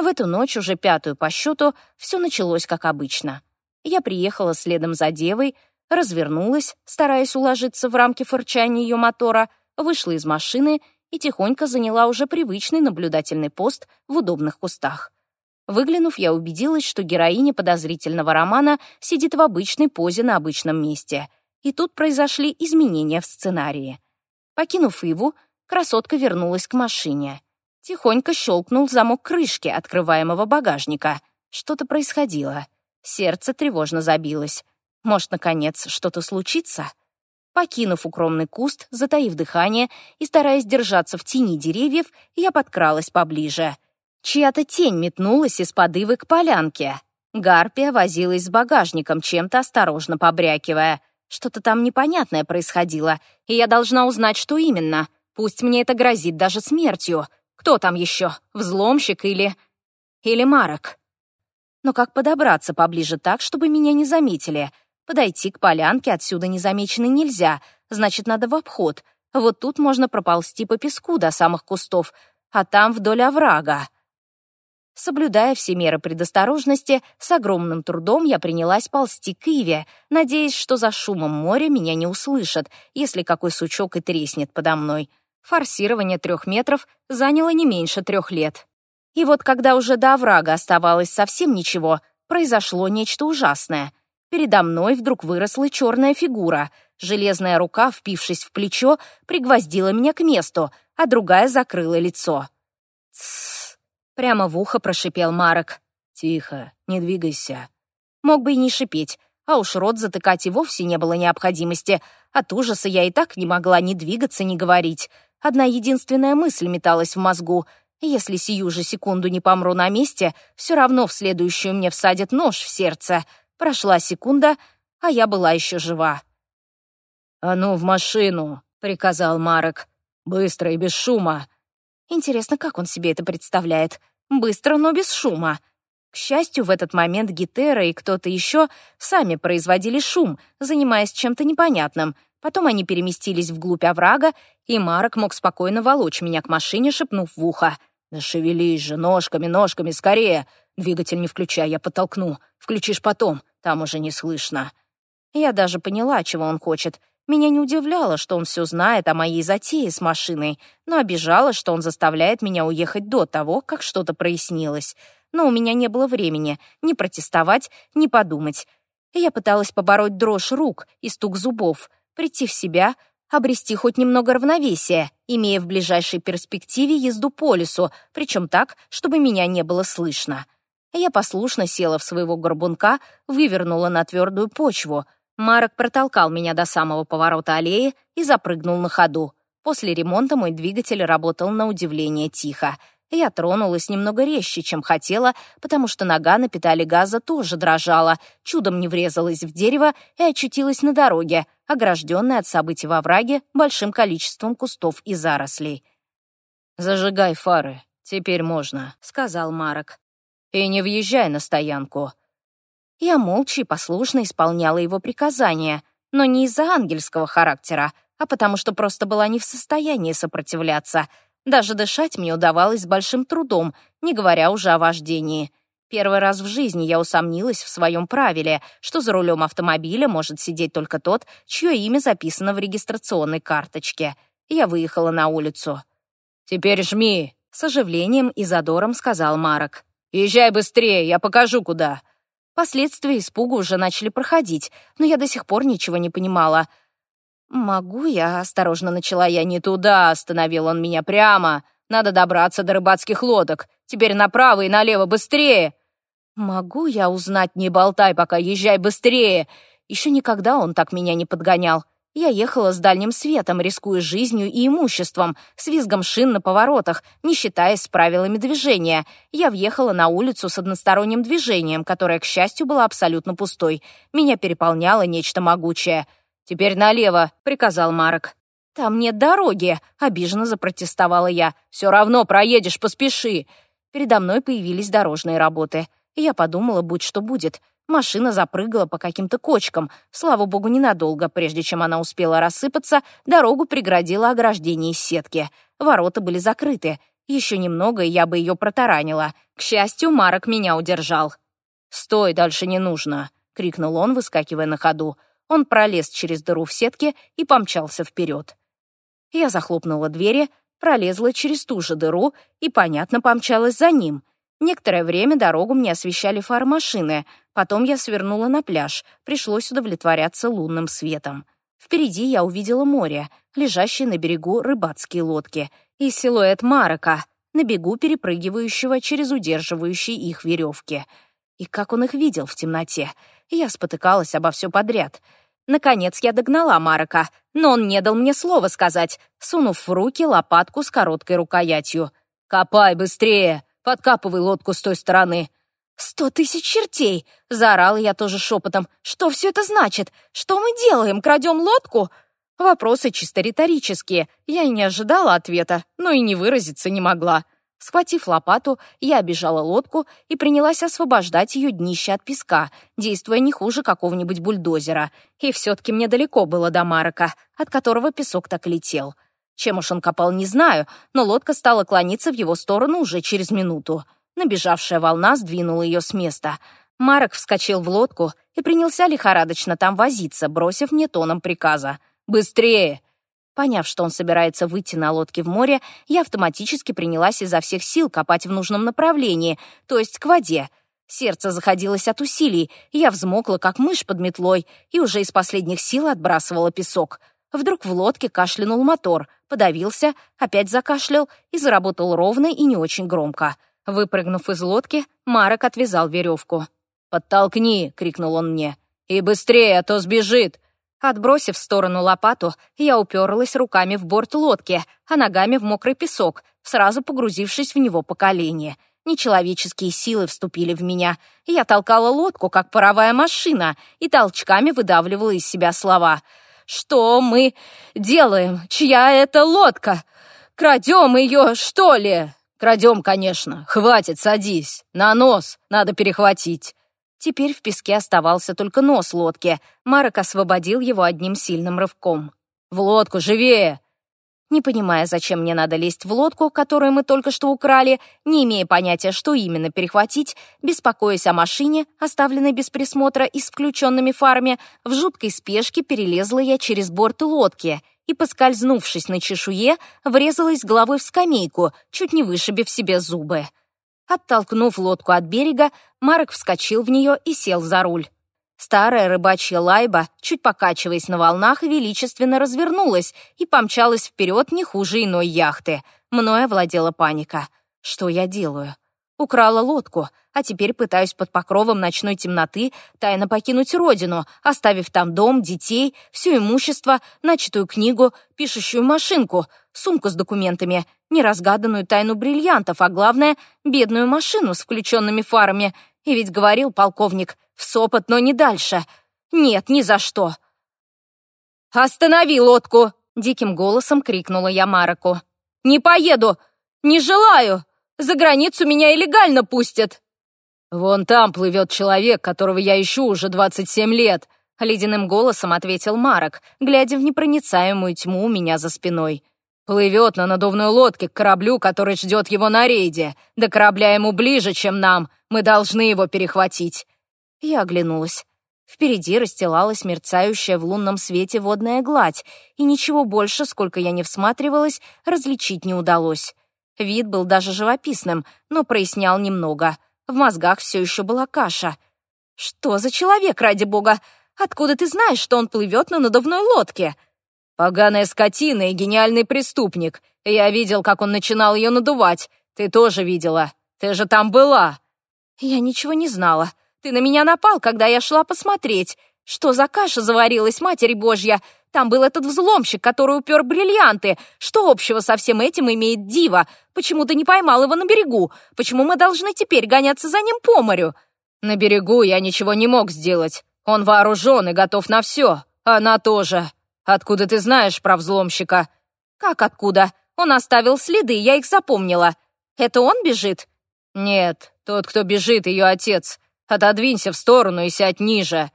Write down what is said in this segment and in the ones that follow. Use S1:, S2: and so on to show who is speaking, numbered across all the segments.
S1: В эту ночь, уже пятую по счету, все началось как обычно. Я приехала следом за девой, развернулась, стараясь уложиться в рамки фырчания ее мотора, вышла из машины и тихонько заняла уже привычный наблюдательный пост в удобных кустах. Выглянув, я убедилась, что героиня подозрительного романа сидит в обычной позе на обычном месте. И тут произошли изменения в сценарии. Покинув Иву, красотка вернулась к машине — Тихонько щелкнул замок крышки открываемого багажника. Что-то происходило. Сердце тревожно забилось. Может, наконец, что-то случится? Покинув укромный куст, затаив дыхание и стараясь держаться в тени деревьев, я подкралась поближе. Чья-то тень метнулась из подывы к полянке. Гарпия возилась с багажником, чем-то осторожно побрякивая. Что-то там непонятное происходило, и я должна узнать, что именно. Пусть мне это грозит даже смертью. Кто там еще? Взломщик или... Или Марок? Но как подобраться поближе так, чтобы меня не заметили? Подойти к полянке отсюда незамеченной нельзя, значит, надо в обход. Вот тут можно проползти по песку до самых кустов, а там вдоль оврага. Соблюдая все меры предосторожности, с огромным трудом я принялась ползти к Иве, надеясь, что за шумом моря меня не услышат, если какой сучок и треснет подо мной. Форсирование трех метров заняло не меньше трех лет. И вот когда уже до оврага оставалось совсем ничего, произошло нечто ужасное. Передо мной вдруг выросла черная фигура. Железная рука, впившись в плечо, пригвоздила меня к месту, а другая закрыла лицо. «Тссс!» — прямо в ухо прошипел Марок. «Тихо, не двигайся». Мог бы и не шипеть, а уж рот затыкать и вовсе не было необходимости. От ужаса я и так не могла ни двигаться, ни говорить. Одна единственная мысль металась в мозгу. Если сию же секунду не помру на месте, все равно в следующую мне всадят нож в сердце. Прошла секунда, а я была еще жива. «А ну, в машину!» — приказал Марек. «Быстро и без шума!» Интересно, как он себе это представляет? Быстро, но без шума. К счастью, в этот момент Гитера и кто-то еще сами производили шум, занимаясь чем-то непонятным — Потом они переместились вглубь оврага, и Марок мог спокойно волочь меня к машине, шепнув в ухо. «Зашевелись же, ножками, ножками, скорее! Двигатель не включай, я подтолкну. Включишь потом, там уже не слышно». Я даже поняла, чего он хочет. Меня не удивляло, что он все знает о моей затее с машиной, но обижало, что он заставляет меня уехать до того, как что-то прояснилось. Но у меня не было времени ни протестовать, ни подумать. Я пыталась побороть дрожь рук и стук зубов — прийти в себя, обрести хоть немного равновесия, имея в ближайшей перспективе езду по лесу, причем так, чтобы меня не было слышно. Я послушно села в своего горбунка, вывернула на твердую почву. Марок протолкал меня до самого поворота аллеи и запрыгнул на ходу. После ремонта мой двигатель работал на удивление тихо. Я тронулась немного резче, чем хотела, потому что нога на педали газа тоже дрожала, чудом не врезалась в дерево и очутилась на дороге, огражденной от событий во враге большим количеством кустов и зарослей. «Зажигай фары, теперь можно», — сказал Марок. «И не въезжай на стоянку». Я молча и послушно исполняла его приказания, но не из-за ангельского характера, а потому что просто была не в состоянии сопротивляться — даже дышать мне удавалось с большим трудом, не говоря уже о вождении. Первый раз в жизни я усомнилась в своем правиле, что за рулем автомобиля может сидеть только тот, чье имя записано в регистрационной карточке. Я выехала на улицу. «Теперь жми!» — с оживлением и задором сказал Марок. «Езжай быстрее, я покажу, куда!» Последствия испуга уже начали проходить, но я до сих пор ничего не понимала — «Могу я?» — осторожно начала я. «Не туда!» — остановил он меня прямо. «Надо добраться до рыбацких лодок. Теперь направо и налево быстрее!» «Могу я узнать? Не болтай пока, езжай быстрее!» Еще никогда он так меня не подгонял. Я ехала с дальним светом, рискуя жизнью и имуществом, с визгом шин на поворотах, не считаясь с правилами движения. Я въехала на улицу с односторонним движением, которое, к счастью, было абсолютно пустой. Меня переполняло нечто могучее — «Теперь налево», — приказал Марок. «Там нет дороги», а — обиженно запротестовала я. «Все равно проедешь, поспеши». Передо мной появились дорожные работы. Я подумала, будь что будет. Машина запрыгала по каким-то кочкам. Слава богу, ненадолго, прежде чем она успела рассыпаться, дорогу преградило ограждение из сетки. Ворота были закрыты. Еще немного, и я бы ее протаранила. К счастью, Марок меня удержал. «Стой, дальше не нужно!» — крикнул он, выскакивая на ходу. Он пролез через дыру в сетке и помчался вперед. Я захлопнула двери, пролезла через ту же дыру и, понятно, помчалась за ним. Некоторое время дорогу мне освещали фары машины, потом я свернула на пляж, пришлось удовлетворяться лунным светом. Впереди я увидела море, лежащие на берегу рыбацкие лодки, и силуэт Марака, на бегу перепрыгивающего через удерживающие их веревки. И как он их видел в темноте? Я спотыкалась обо все подряд — Наконец я догнала Марка, но он не дал мне слова сказать, сунув в руки лопатку с короткой рукоятью. «Копай быстрее! Подкапывай лодку с той стороны!» «Сто тысяч чертей!» — заорала я тоже шепотом. «Что все это значит? Что мы делаем? Крадем лодку?» Вопросы чисто риторические. Я и не ожидала ответа, но и не выразиться не могла. Схватив лопату, я обижала лодку и принялась освобождать ее днище от песка, действуя не хуже какого-нибудь бульдозера. И все-таки мне далеко было до Марока, от которого песок так летел. Чем уж он копал, не знаю, но лодка стала клониться в его сторону уже через минуту. Набежавшая волна сдвинула ее с места. Марок вскочил в лодку и принялся лихорадочно там возиться, бросив мне тоном приказа. «Быстрее!» Поняв, что он собирается выйти на лодке в море, я автоматически принялась изо всех сил копать в нужном направлении, то есть к воде. Сердце заходилось от усилий, я взмокла, как мышь под метлой, и уже из последних сил отбрасывала песок. Вдруг в лодке кашлянул мотор, подавился, опять закашлял и заработал ровно и не очень громко. Выпрыгнув из лодки, Марок отвязал веревку. «Подтолкни!» — крикнул он мне. «И быстрее, а то сбежит! Отбросив в сторону лопату, я уперлась руками в борт лодки, а ногами в мокрый песок, сразу погрузившись в него по колени. Нечеловеческие силы вступили в меня. Я толкала лодку, как паровая машина, и толчками выдавливала из себя слова. «Что мы делаем? Чья это лодка? Крадем ее, что ли?» «Крадем, конечно. Хватит, садись. На нос. Надо перехватить». Теперь в песке оставался только нос лодки. Марок освободил его одним сильным рывком. «В лодку, живее!» Не понимая, зачем мне надо лезть в лодку, которую мы только что украли, не имея понятия, что именно перехватить, беспокоясь о машине, оставленной без присмотра и с включенными фарами, в жуткой спешке перелезла я через борт лодки и, поскользнувшись на чешуе, врезалась головой в скамейку, чуть не вышибив себе зубы. Оттолкнув лодку от берега, Марк вскочил в нее и сел за руль. Старая рыбачья лайба, чуть покачиваясь на волнах, величественно развернулась и помчалась вперед не хуже иной яхты. Мною овладела паника. Что я делаю? Украла лодку, а теперь пытаюсь под покровом ночной темноты тайно покинуть родину, оставив там дом, детей, все имущество, начатую книгу, пишущую машинку, сумку с документами, неразгаданную тайну бриллиантов, а главное — бедную машину с включенными фарами. И ведь говорил полковник, в сопот, но не дальше. Нет, ни за что. «Останови лодку!» — диким голосом крикнула я Мараку. «Не поеду! Не желаю!» За границу меня и легально пустят!» «Вон там плывет человек, которого я ищу уже 27 лет», — ледяным голосом ответил Марок, глядя в непроницаемую тьму у меня за спиной. «Плывет на надувной лодке к кораблю, который ждет его на рейде. До корабля ему ближе, чем нам. Мы должны его перехватить». Я оглянулась. Впереди расстилалась мерцающая в лунном свете водная гладь, и ничего больше, сколько я не всматривалась, различить не удалось. Вид был даже живописным, но прояснял немного. В мозгах все еще была каша. «Что за человек, ради бога? Откуда ты знаешь, что он плывет на надувной лодке?» «Поганая скотина и гениальный преступник. Я видел, как он начинал ее надувать. Ты тоже видела. Ты же там была». «Я ничего не знала. Ты на меня напал, когда я шла посмотреть. Что за каша заварилась, Матерь Божья? Там был этот взломщик, который упер бриллианты. Что общего со всем этим имеет Дива? Почему ты не поймал его на берегу? Почему мы должны теперь гоняться за ним по морю?» «На берегу я ничего не мог сделать. Он вооружен и готов на все. Она тоже. Откуда ты знаешь про взломщика?» «Как откуда? Он оставил следы, я их запомнила. Это он бежит?» «Нет, тот, кто бежит, ее отец. Отодвинься в сторону и сядь ниже».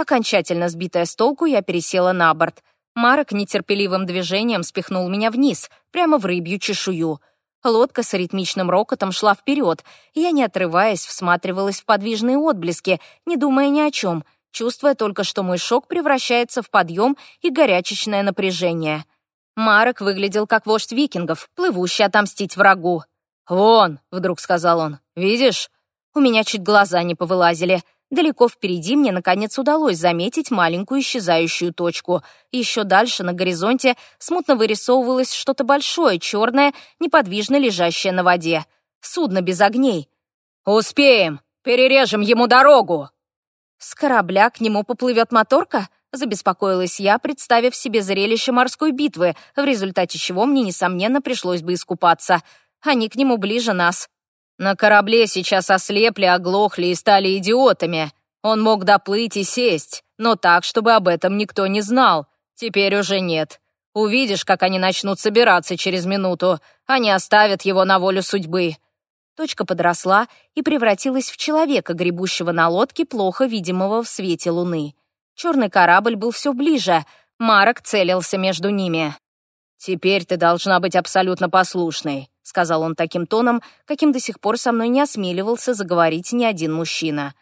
S1: Окончательно сбитая с толку, я пересела на борт. Марок нетерпеливым движением спихнул меня вниз, прямо в рыбью чешую. Лодка с ритмичным рокотом шла вперед. Я, не отрываясь, всматривалась в подвижные отблески, не думая ни о чем, чувствуя только, что мой шок превращается в подъем и горячечное напряжение. Марок выглядел как вождь викингов, плывущий отомстить врагу. «Вон!» — вдруг сказал он. «Видишь?» У меня чуть глаза не повылазили. Далеко впереди мне, наконец, удалось заметить маленькую исчезающую точку. Еще дальше на горизонте смутно вырисовывалось что-то большое, черное, неподвижно лежащее на воде. Судно без огней. «Успеем! Перережем ему дорогу!» «С корабля к нему поплывет моторка?» Забеспокоилась я, представив себе зрелище морской битвы, в результате чего мне, несомненно, пришлось бы искупаться. Они к нему ближе нас. На корабле сейчас ослепли, оглохли и стали идиотами. Он мог доплыть и сесть, но так, чтобы об этом никто не знал. Теперь уже нет. Увидишь, как они начнут собираться через минуту. Они оставят его на волю судьбы». Точка подросла и превратилась в человека, гребущего на лодке, плохо видимого в свете луны. Черный корабль был все ближе. Марок целился между ними. «Теперь ты должна быть абсолютно послушной. — сказал он таким тоном, каким до сих пор со мной не осмеливался заговорить ни один мужчина.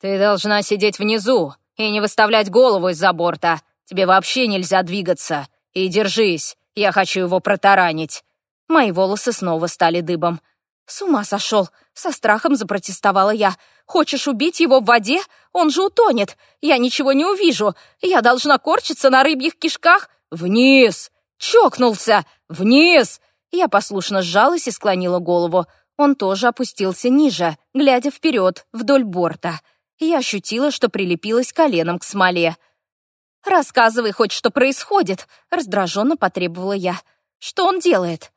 S1: «Ты должна сидеть внизу и не выставлять голову из-за борта. Тебе вообще нельзя двигаться. И держись, я хочу его протаранить». Мои волосы снова стали дыбом. «С ума сошел!» — со страхом запротестовала я. «Хочешь убить его в воде? Он же утонет! Я ничего не увижу! Я должна корчиться на рыбьих кишках!» «Вниз!» «Чокнулся! Вниз! Я послушно сжалась и склонила голову. Он тоже опустился ниже, глядя вперед, вдоль борта. Я ощутила, что прилепилась коленом к смоле. «Рассказывай хоть, что происходит!» — раздраженно потребовала я. «Что он делает?»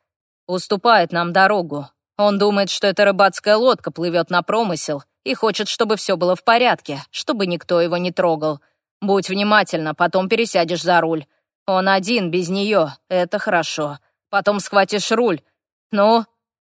S1: «Уступает нам дорогу. Он думает, что эта рыбацкая лодка плывет на промысел и хочет, чтобы все было в порядке, чтобы никто его не трогал. Будь внимательна, потом пересядешь за руль. Он один, без нее, это хорошо. Потом схватишь руль. Ну,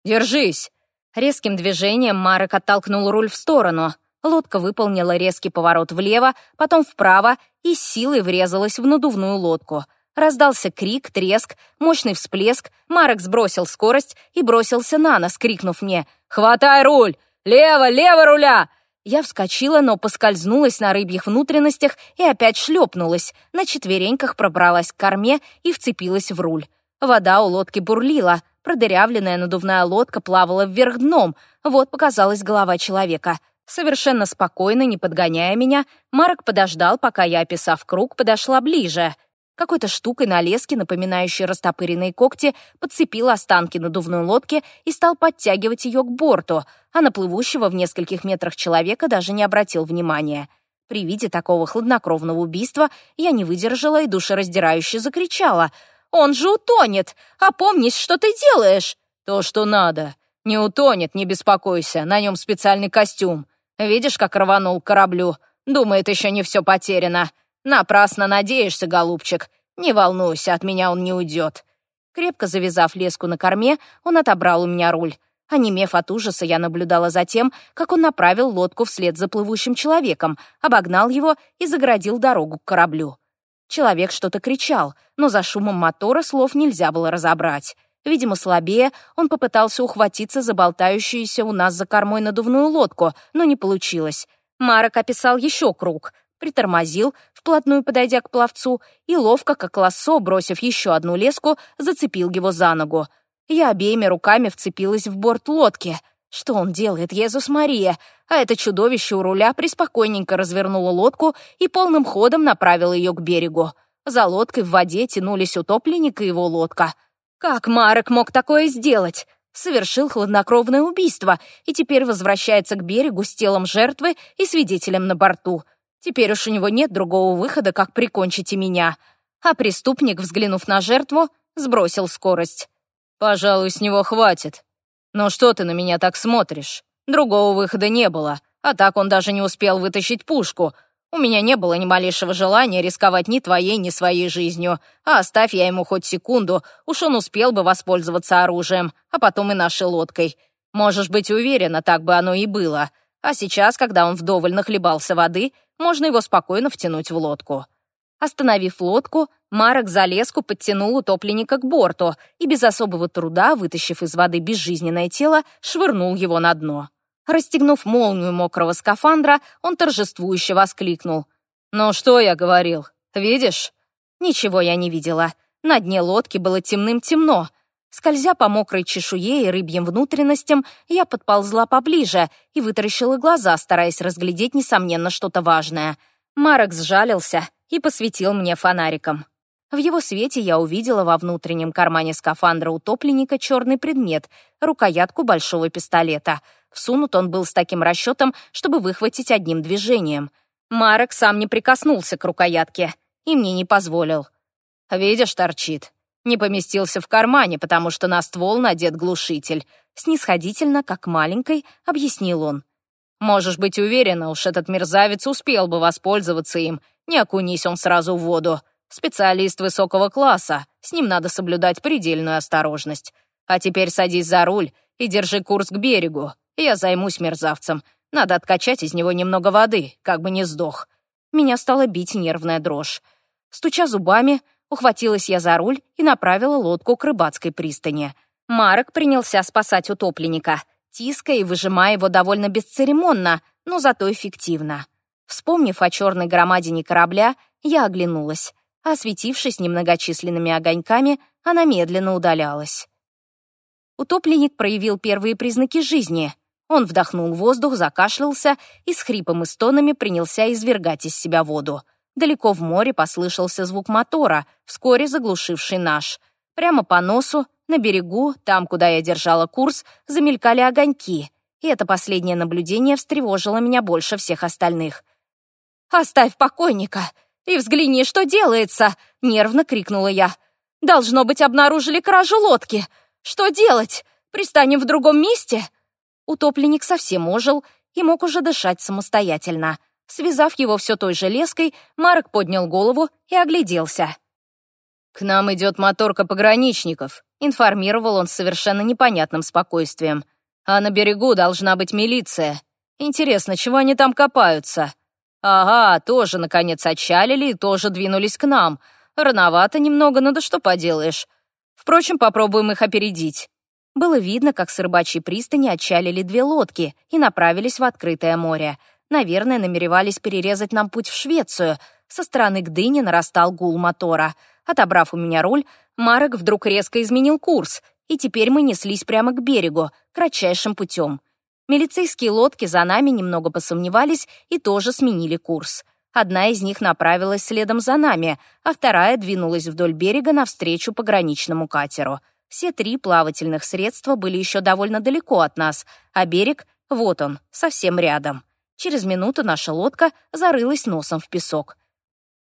S1: держись!» Резким движением Марек оттолкнул руль в сторону. Лодка выполнила резкий поворот влево, потом вправо и силой врезалась в надувную лодку. Раздался крик, треск, мощный всплеск. Марек сбросил скорость и бросился на нас, крикнув мне «Хватай руль! Лево, лево руля!» Я вскочила, но поскользнулась на рыбьих внутренностях и опять шлепнулась, на четвереньках пробралась к корме и вцепилась в руль. Вода у лодки бурлила, продырявленная надувная лодка плавала вверх дном, вот показалась голова человека. Совершенно спокойно, не подгоняя меня, Марк подождал, пока я, описав круг, подошла ближе. Какой-то штукой на леске, напоминающей растопыренные когти, подцепил останки надувной лодки и стал подтягивать ее к борту, а на плывущего в нескольких метрах человека даже не обратил внимания. При виде такого хладнокровного убийства я не выдержала и душераздирающе закричала — он же утонет. А помнишь, что ты делаешь. То, что надо. Не утонет, не беспокойся. На нем специальный костюм. Видишь, как рванул к кораблю. Думает, еще не все потеряно. Напрасно надеешься, голубчик. Не волнуйся, от меня он не уйдет. Крепко завязав леску на корме, он отобрал у меня руль. Онемев от ужаса, я наблюдала за тем, как он направил лодку вслед за плывущим человеком, обогнал его и заградил дорогу к кораблю. Человек что-то кричал, но за шумом мотора слов нельзя было разобрать. Видимо, слабее, он попытался ухватиться за болтающуюся у нас за кормой надувную лодку, но не получилось. Марок описал еще круг, притормозил, вплотную подойдя к пловцу, и ловко, как лассо, бросив еще одну леску, зацепил его за ногу. Я обеими руками вцепилась в борт лодки — что он делает, Иисус Мария? А это чудовище у руля приспокойненько развернуло лодку и полным ходом направило ее к берегу. За лодкой в воде тянулись утопленник и его лодка. Как Марек мог такое сделать? Совершил хладнокровное убийство и теперь возвращается к берегу с телом жертвы и свидетелем на борту. Теперь уж у него нет другого выхода, как прикончить и меня. А преступник, взглянув на жертву, сбросил скорость. «Пожалуй, с него хватит», но что ты на меня так смотришь? Другого выхода не было, а так он даже не успел вытащить пушку. У меня не было ни малейшего желания рисковать ни твоей, ни своей жизнью. А оставь я ему хоть секунду, уж он успел бы воспользоваться оружием, а потом и нашей лодкой. Можешь быть уверена, так бы оно и было. А сейчас, когда он вдоволь нахлебался воды, можно его спокойно втянуть в лодку. Остановив лодку, Марок за леску подтянул утопленника к борту и без особого труда, вытащив из воды безжизненное тело, швырнул его на дно. Расстегнув молнию мокрого скафандра, он торжествующе воскликнул. «Ну что я говорил? Видишь?» Ничего я не видела. На дне лодки было темным-темно. Скользя по мокрой чешуе и рыбьим внутренностям, я подползла поближе и вытаращила глаза, стараясь разглядеть, несомненно, что-то важное. Марок сжалился и посветил мне фонариком. В его свете я увидела во внутреннем кармане скафандра утопленника черный предмет — рукоятку большого пистолета. Всунут он был с таким расчетом, чтобы выхватить одним движением. Марек сам не прикоснулся к рукоятке и мне не позволил. «Видишь, торчит. Не поместился в кармане, потому что на ствол надет глушитель», — снисходительно, как маленькой, объяснил он. «Можешь быть уверена, уж этот мерзавец успел бы воспользоваться им, не окунись он сразу в воду. Специалист высокого класса, с ним надо соблюдать предельную осторожность. А теперь садись за руль и держи курс к берегу. Я займусь мерзавцем. Надо откачать из него немного воды, как бы не сдох. Меня стала бить нервная дрожь. Стуча зубами, ухватилась я за руль и направила лодку к рыбацкой пристани. Марок принялся спасать утопленника, тиская и выжимая его довольно бесцеремонно, но зато эффективно. Вспомнив о черной громадине корабля, я оглянулась. Осветившись немногочисленными огоньками, она медленно удалялась. Утопленник проявил первые признаки жизни. Он вдохнул воздух, закашлялся и с хрипом и стонами принялся извергать из себя воду. Далеко в море послышался звук мотора, вскоре заглушивший наш. Прямо по носу, на берегу, там, куда я держала курс, замелькали огоньки. И это последнее наблюдение встревожило меня больше всех остальных — «Оставь покойника! И взгляни, что делается!» — нервно крикнула я. «Должно быть, обнаружили кражу лодки! Что делать? Пристанем в другом месте?» Утопленник совсем ожил и мог уже дышать самостоятельно. Связав его все той же леской, Марок поднял голову и огляделся. «К нам идет моторка пограничников», — информировал он с совершенно непонятным спокойствием. «А на берегу должна быть милиция. Интересно, чего они там копаются?» «Ага, тоже, наконец, отчалили и тоже двинулись к нам. Рановато немного, надо, что поделаешь. Впрочем, попробуем их опередить». Было видно, как с рыбачьей пристани отчалили две лодки и направились в открытое море. Наверное, намеревались перерезать нам путь в Швецию. Со стороны Гдыни нарастал гул мотора. Отобрав у меня руль, Марок вдруг резко изменил курс, и теперь мы неслись прямо к берегу, кратчайшим путем. Милицейские лодки за нами немного посомневались и тоже сменили курс. Одна из них направилась следом за нами, а вторая двинулась вдоль берега навстречу пограничному катеру. Все три плавательных средства были еще довольно далеко от нас, а берег, вот он, совсем рядом. Через минуту наша лодка зарылась носом в песок.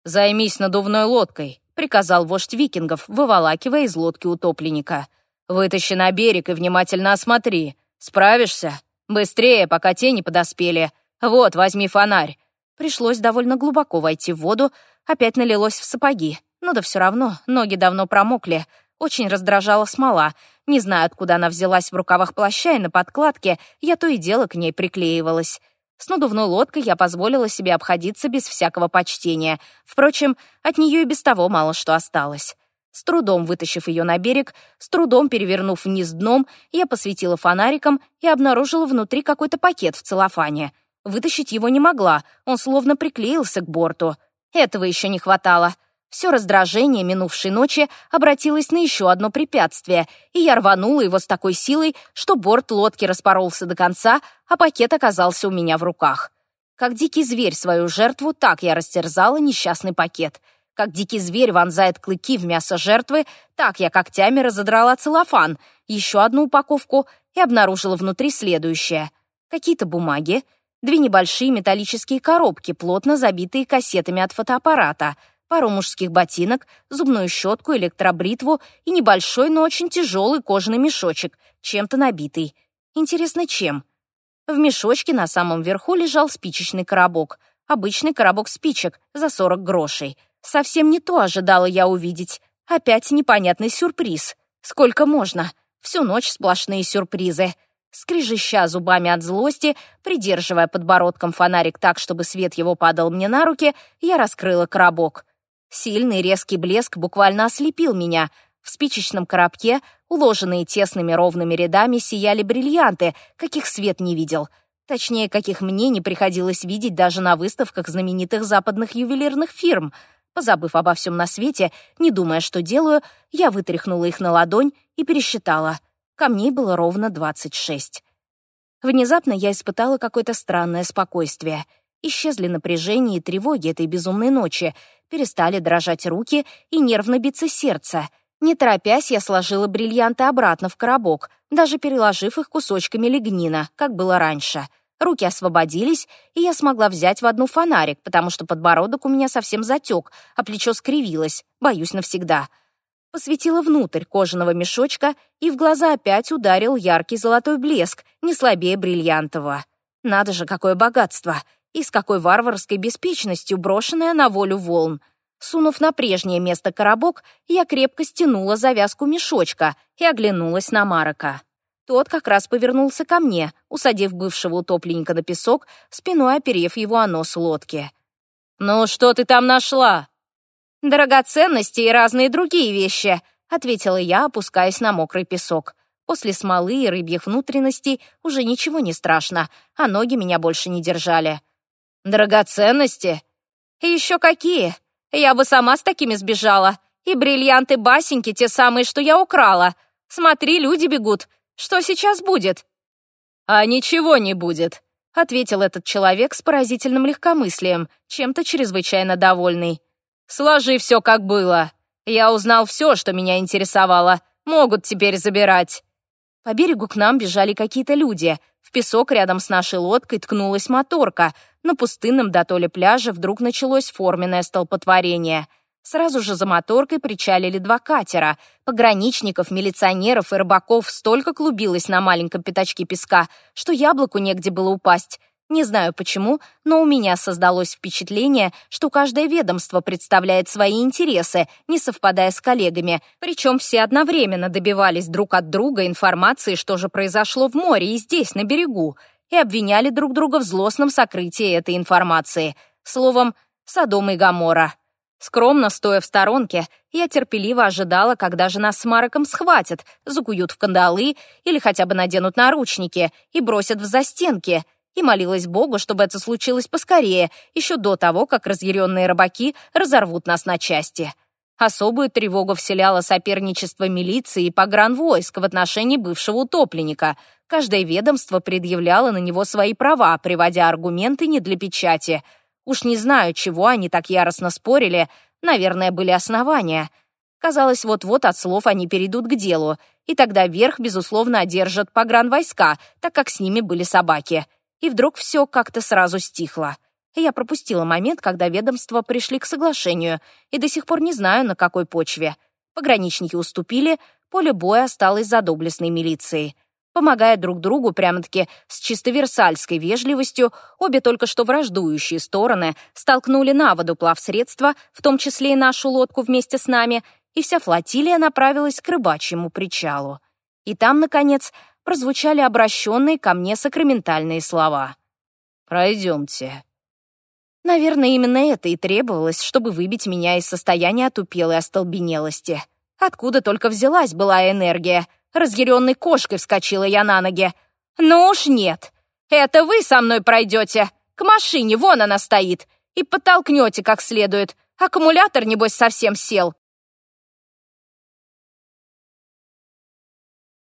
S1: «Займись надувной лодкой», — приказал вождь викингов, выволакивая из лодки утопленника. «Вытащи на берег и внимательно осмотри. Справишься? «Быстрее, пока тени подоспели. Вот, возьми фонарь». Пришлось довольно глубоко войти в воду, опять налилось в сапоги. Ну да все равно, ноги давно промокли. Очень раздражала смола. Не знаю, откуда она взялась в рукавах плаща и на подкладке, я то и дело к ней приклеивалась. С надувной лодкой я позволила себе обходиться без всякого почтения. Впрочем, от нее и без того мало что осталось. С трудом вытащив ее на берег, с трудом перевернув вниз дном, я посветила фонариком и обнаружила внутри какой-то пакет в целлофане. Вытащить его не могла, он словно приклеился к борту. Этого еще не хватало. Все раздражение минувшей ночи обратилось на еще одно препятствие, и я рванула его с такой силой, что борт лодки распоролся до конца, а пакет оказался у меня в руках. Как дикий зверь свою жертву, так я растерзала несчастный пакет — как дикий зверь вонзает клыки в мясо жертвы, так я когтями разодрала целлофан, еще одну упаковку и обнаружила внутри следующее. Какие-то бумаги, две небольшие металлические коробки, плотно забитые кассетами от фотоаппарата, пару мужских ботинок, зубную щетку, электробритву и небольшой, но очень тяжелый кожаный мешочек, чем-то набитый. Интересно, чем? В мешочке на самом верху лежал спичечный коробок, обычный коробок спичек за 40 грошей — Совсем не то ожидала я увидеть. Опять непонятный сюрприз. Сколько можно? Всю ночь сплошные сюрпризы. Скрежеща зубами от злости, придерживая подбородком фонарик так, чтобы свет его падал мне на руки, я раскрыла коробок. Сильный резкий блеск буквально ослепил меня. В спичечном коробке, уложенные тесными ровными рядами, сияли бриллианты, каких свет не видел. Точнее, каких мне не приходилось видеть даже на выставках знаменитых западных ювелирных фирм — Забыв обо всем на свете, не думая, что делаю, я вытряхнула их на ладонь и пересчитала. Камней было ровно 26. Внезапно я испытала какое-то странное спокойствие. Исчезли напряжение и тревоги этой безумной ночи, перестали дрожать руки и нервно биться сердце. Не торопясь, я сложила бриллианты обратно в коробок, даже переложив их кусочками лигнина, как было раньше — Руки освободились, и я смогла взять в одну фонарик, потому что подбородок у меня совсем затек, а плечо скривилось, боюсь навсегда. Посветила внутрь кожаного мешочка, и в глаза опять ударил яркий золотой блеск, не слабее бриллиантового. Надо же, какое богатство! И с какой варварской беспечностью, брошенная на волю волн. Сунув на прежнее место коробок, я крепко стянула завязку мешочка и оглянулась на Марока. Тот как раз повернулся ко мне, усадив бывшего утопленника на песок, спиной оперев его о нос лодки. «Ну, что ты там нашла?» «Драгоценности и разные другие вещи», — ответила я, опускаясь на мокрый песок. После смолы и рыбьих внутренностей уже ничего не страшно, а ноги меня больше не держали. «Драгоценности?» «Еще какие? Я бы сама с такими сбежала. И бриллианты-басеньки те самые, что я украла. Смотри, люди бегут. Что сейчас будет?» «А ничего не будет», — ответил этот человек с поразительным легкомыслием, чем-то чрезвычайно довольный. «Сложи все, как было. Я узнал все, что меня интересовало. Могут теперь забирать». По берегу к нам бежали какие-то люди. В песок рядом с нашей лодкой ткнулась моторка. На пустынном дотоле пляже вдруг началось форменное столпотворение — Сразу же за моторкой причалили два катера. Пограничников, милиционеров и рыбаков столько клубилось на маленьком пятачке песка, что яблоку негде было упасть. Не знаю почему, но у меня создалось впечатление, что каждое ведомство представляет свои интересы, не совпадая с коллегами. Причем все одновременно добивались друг от друга информации, что же произошло в море и здесь, на берегу, и обвиняли друг друга в злостном сокрытии этой информации. Словом, Содом и Гамора. Скромно стоя в сторонке, я терпеливо ожидала, когда же нас с Мароком схватят, закуют в кандалы или хотя бы наденут наручники и бросят в застенки, и молилась Богу, чтобы это случилось поскорее, еще до того, как разъяренные рыбаки разорвут нас на части. Особую тревогу вселяло соперничество милиции и погранвойск в отношении бывшего утопленника. Каждое ведомство предъявляло на него свои права, приводя аргументы не для печати — Уж не знаю, чего они так яростно спорили, наверное, были основания. Казалось, вот-вот от слов они перейдут к делу, и тогда верх, безусловно, одержат погранвойска, так как с ними были собаки. И вдруг все как-то сразу стихло. Я пропустила момент, когда ведомства пришли к соглашению, и до сих пор не знаю, на какой почве. Пограничники уступили, поле боя осталось за доблестной милицией помогая друг другу прямо-таки с чисто версальской вежливостью, обе только что враждующие стороны столкнули на воду плавсредства, в том числе и нашу лодку вместе с нами, и вся флотилия направилась к рыбачьему причалу. И там, наконец, прозвучали обращенные ко мне сакраментальные слова. «Пройдемте». Наверное, именно это и требовалось, чтобы выбить меня из состояния отупелой остолбенелости. Откуда только взялась была энергия — Разъяренной кошкой вскочила я на ноги. «Ну уж нет. Это вы со мной пройдете. К машине, вон она стоит. И подтолкнете как следует. Аккумулятор, небось, совсем сел».